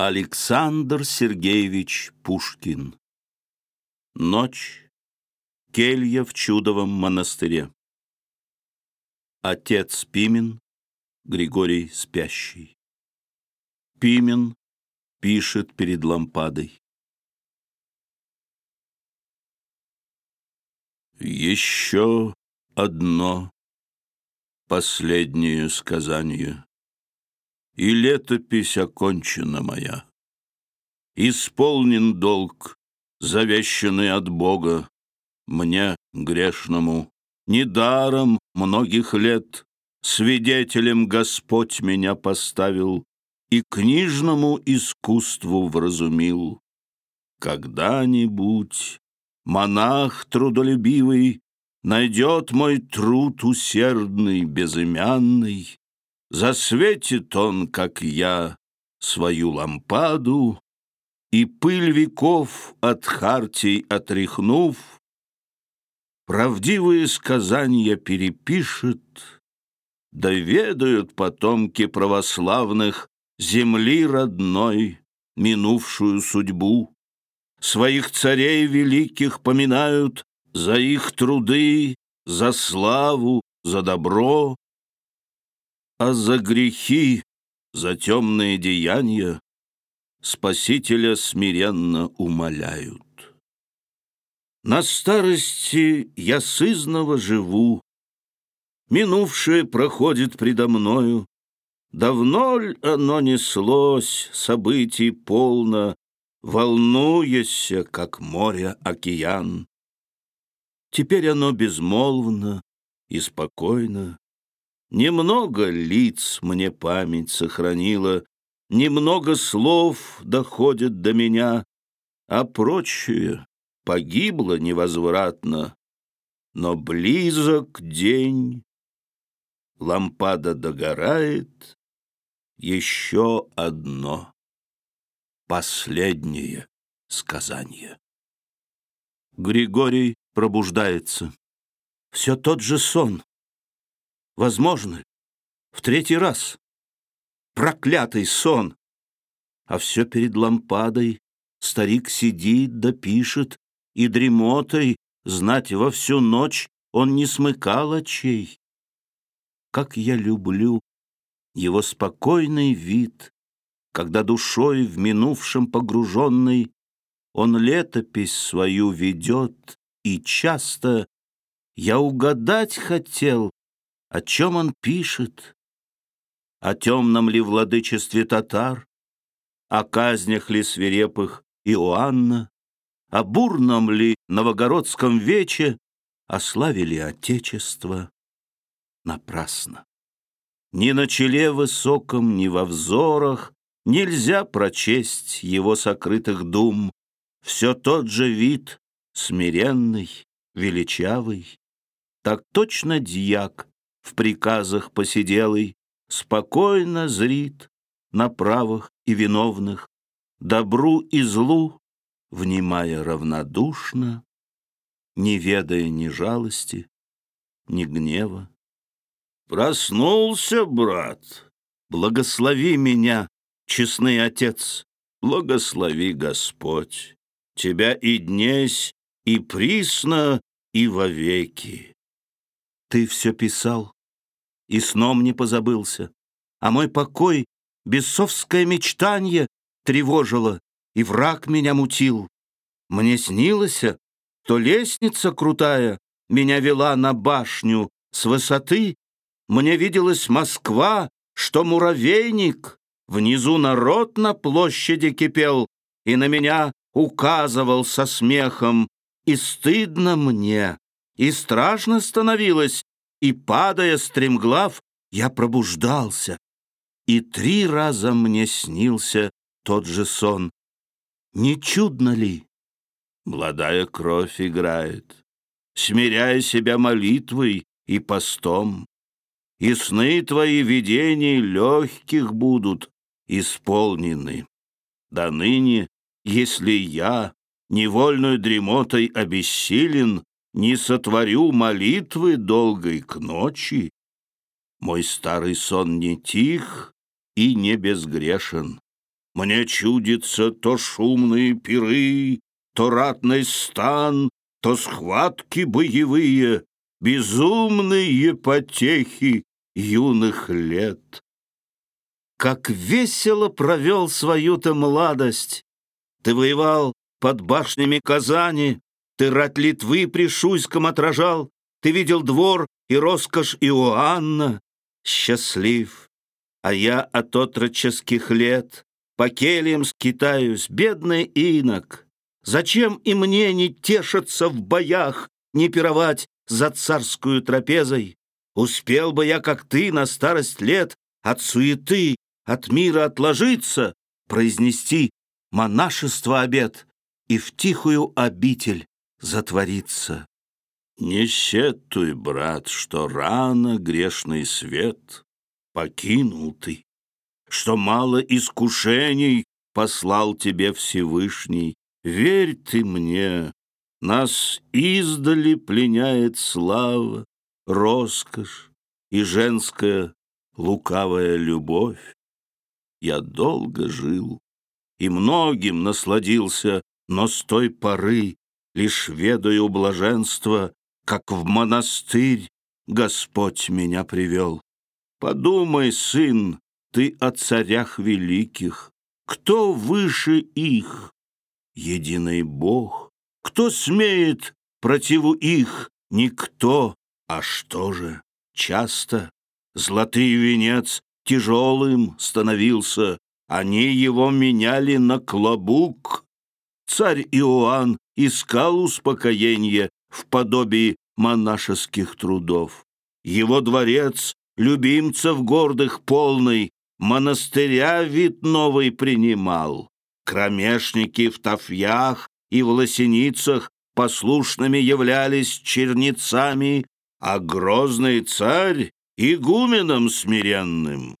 Александр Сергеевич Пушкин Ночь. Келья в чудовом монастыре. Отец Пимен, Григорий спящий. Пимен пишет перед лампадой. Еще одно последнее сказание и летопись окончена моя. Исполнен долг, завещанный от Бога, мне, грешному, недаром многих лет свидетелем Господь меня поставил и книжному искусству вразумил. Когда-нибудь монах трудолюбивый найдет мой труд усердный, безымянный, Засветит он, как я, свою лампаду, И пыль веков от хартий отряхнув, Правдивые сказания перепишет, Да ведают потомки православных Земли родной минувшую судьбу. Своих царей великих поминают За их труды, за славу, за добро, а за грехи, за темные деяния Спасителя смиренно умоляют. На старости я сызново живу, Минувшее проходит предо мною, Давно ль оно неслось, событий полно, Волнуясь, как море океан. Теперь оно безмолвно и спокойно, Немного лиц мне память сохранила, Немного слов доходит до меня, А прочее погибло невозвратно. Но близок день, лампада догорает, Еще одно последнее сказание. Григорий пробуждается. Все тот же сон. Возможно? В третий раз. Проклятый сон. А все перед лампадой старик сидит да пишет, и дремотой, знать во всю ночь, он не смыкал очей. Как я люблю его спокойный вид, когда душой в минувшем погруженный он летопись свою ведет, и часто я угадать хотел, о чем он пишет? О темном ли владычестве татар? О казнях ли свирепых Иоанна? О бурном ли новогородском вече? О славе ли Отечества? Напрасно. Ни на челе высоком, ни во взорах Нельзя прочесть его сокрытых дум. Все тот же вид, смиренный, величавый. Так точно дьяк в приказах посиделый, спокойно зрит на правых и виновных, добру и злу, внимая равнодушно, не ведая ни жалости, ни гнева. Проснулся, брат, благослови меня, честный отец, благослови Господь, тебя и днесь, и присно, и вовеки. Ты все писал, и сном не позабылся, а мой покой бесовское мечтанье тревожило, и враг меня мутил. Мне снилось, то лестница крутая меня вела на башню с высоты, мне виделась Москва, что муравейник, внизу народ на площади кипел, и на меня указывал со смехом, и стыдно мне, и страшно становилось, и, падая стремглав, я пробуждался, и три раза мне снился тот же сон. Не чудно ли? Молодая кровь играет, смиряя себя молитвой и постом. И сны твои видений легких будут исполнены. Да ныне, если я, невольную дремотой обессилен, не сотворю молитвы долгой к ночи. Мой старый сон не тих и не безгрешен. Мне чудится то шумные пиры, то ратный стан, то схватки боевые, безумные потехи юных лет. Как весело провел свою-то молодость! Ты воевал под башнями Казани, ты рать Литвы при Шуйском отражал, ты видел двор и роскошь Иоанна. Счастлив, а я от отроческих лет по кельям скитаюсь, бедный инок. Зачем и мне не тешиться в боях, не пировать за царскую трапезой? Успел бы я, как ты, на старость лет от суеты, от мира отложиться, произнести монашество обет и в тихую обитель затвориться. Не сетуй, брат, что рано грешный свет покинул ты, что мало искушений послал тебе Всевышний. Верь ты мне, нас издали пленяет слава, роскошь и женская лукавая любовь. Я долго жил и многим насладился, но с той поры лишь ведаю блаженство, как в монастырь Господь меня привел. Подумай, сын, ты о царях великих. Кто выше их? Единый Бог. Кто смеет противу их? Никто. А что же? Часто золотый венец тяжелым становился, они его меняли на клобук. Царь Иоанн искал успокоения в подобии монашеских трудов. Его дворец, любимцев гордых полный, монастыря вид новый принимал. Кромешники в тафьях и в лосеницах послушными являлись черницами, а грозный царь — игуменом смиренным.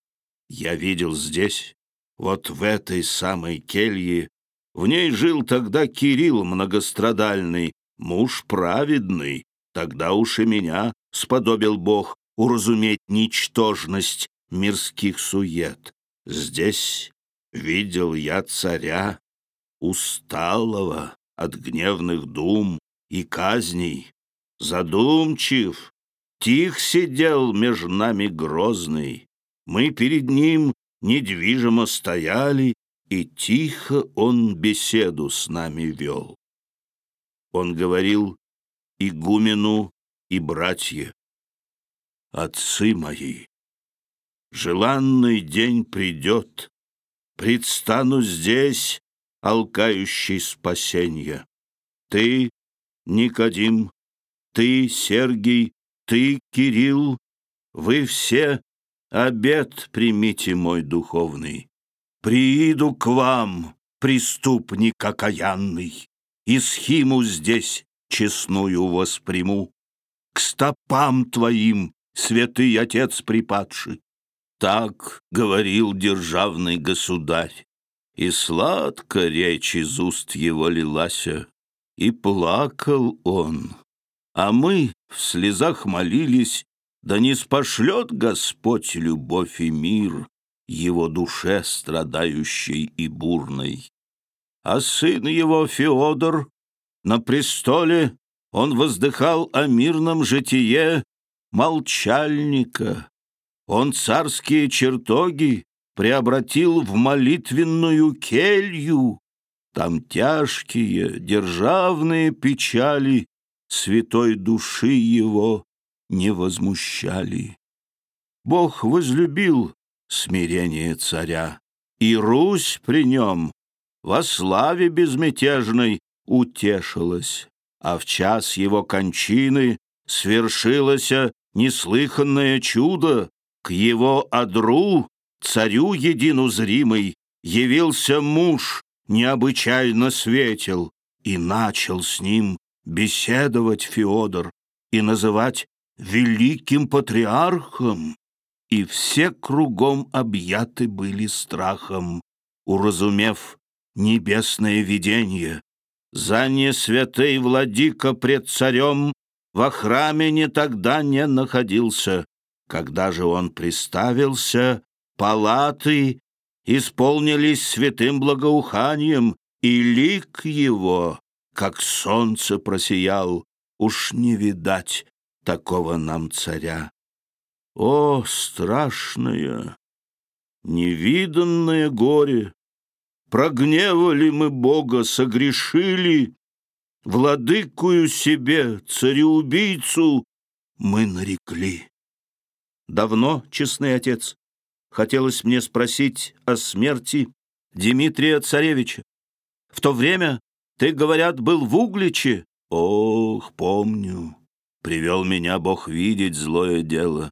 Я видел здесь, вот в этой самой келье, в ней жил тогда Кирилл многострадальный, муж праведный, тогда уж и меня сподобил Бог уразуметь ничтожность мирских сует. Здесь видел я царя, усталого от гневных дум и казней, задумчив, тих сидел между нами грозный. Мы перед ним недвижимо стояли, и тихо он беседу с нами вел. Он говорил игумену и братья, «Отцы мои, желанный день придет, предстану здесь, алкающий спасенья. Ты, Никодим, ты, Сергий, ты, Кирилл, вы все обед примите мой духовный. Прииду к вам, преступник окаянный, и схиму здесь честную восприму. К стопам твоим, святый отец припадший. Так говорил державный государь, и сладко речь из уст его лилася, и плакал он. А мы в слезах молились, да не спошлет Господь любовь и мир его душе страдающей и бурной. А сын его Феодор на престоле он воздыхал о мирном житие молчальника, он царские чертоги преобратил в молитвенную келью. Там тяжкие державные печали святой души его не возмущали. Бог возлюбил смирение царя, и Русь при нем во славе безмятежной утешилась, а в час его кончины свершилось неслыханное чудо, к его одру, царю едину зримый, явился муж, необычайно светел, и начал с ним беседовать Феодор и называть великим патриархом. И все кругом объяты были страхом, уразумев небесное видение. За несвятый владика пред царем во храме не тогда не находился, когда же он приставился, палаты исполнились святым благоуханием, и лик его, как солнце просиял, уж не видать такого нам царя. О, страшное, невиданное горе! Прогневали мы Бога, согрешили, Владыкую себе, цареубийцу, мы нарекли. Давно, честный отец, хотелось мне спросить о смерти Дмитрия Царевича. В то время ты, говорят, был в Угличе. Ох, помню, привел меня Бог видеть злое дело,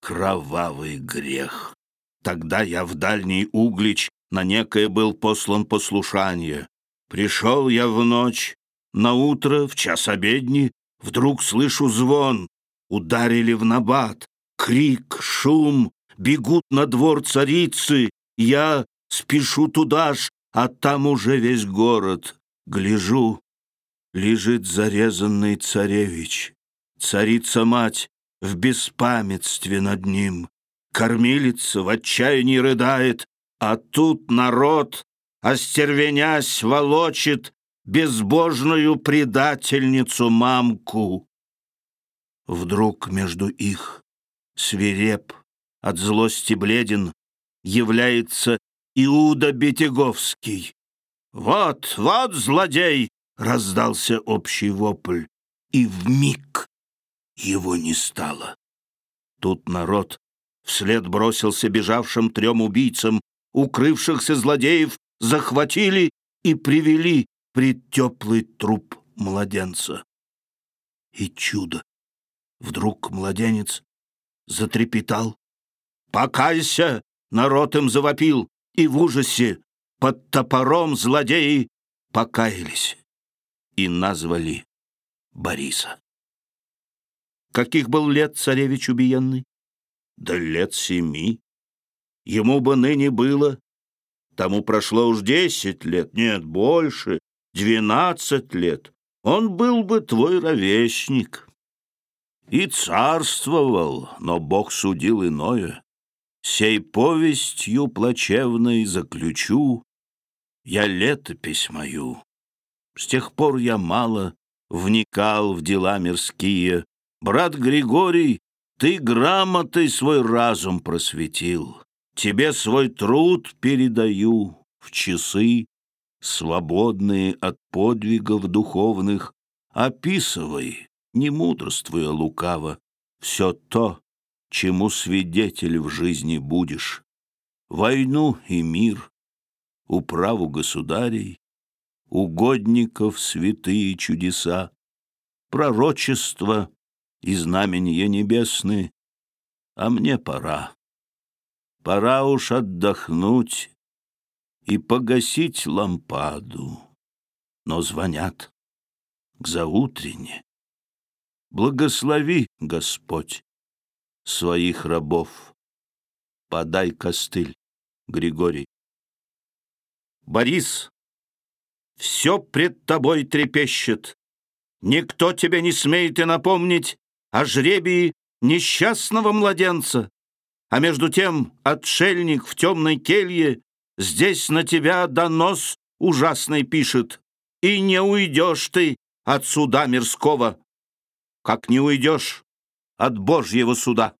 кровавый грех. Тогда я в дальний Углич на некое был послан послушание. Пришел я в ночь, на утро, в час обедни, вдруг слышу звон. Ударили в набат, крик, шум, бегут на двор царицы. Я спешу туда ж, а там уже весь город. Гляжу, лежит зарезанный царевич. Царица-мать в беспамятстве над ним. Кормилица в отчаянии рыдает, а тут народ, остервенясь, волочит безбожную предательницу мамку. Вдруг между их свиреп, от злости бледен, является Иуда Бетеговский. «Вот, вот злодей!» — раздался общий вопль, и в миг его не стало. Тут народ вслед бросился бежавшим трем убийцам, укрывшихся злодеев захватили и привели пред теплый труп младенца. И чудо! Вдруг младенец затрепетал. «Покайся!» — народ им завопил, и в ужасе под топором злодеи покаялись и назвали Бориса. Каких был лет царевич убиенный? Да лет семи. Ему бы ныне было, тому прошло уж десять лет, нет, больше, двенадцать лет, он был бы твой ровесник. И царствовал, но Бог судил иное. Сей повестью плачевной заключу я летопись мою. С тех пор я мало вникал в дела мирские. Брат Григорий, ты грамотой свой разум просветил. Тебе свой труд передаю в часы свободные от подвигов духовных, описывай, не мудрствуя лукаво, все то, чему свидетель в жизни будешь. Войну и мир, управу государей, угодников святые чудеса, пророчества и знамения небесные, а мне пора. Пора уж отдохнуть и погасить лампаду. Но звонят к заутрене. Благослови, Господь, своих рабов. Подай костыль, Григорий. Борис, все пред тобой трепещет. Никто тебе не смеет и напомнить о жребии несчастного младенца. А между тем отшельник в темной келье Здесь на тебя донос ужасный пишет, и не уйдешь ты от суда мирского, как не уйдешь от Божьего суда.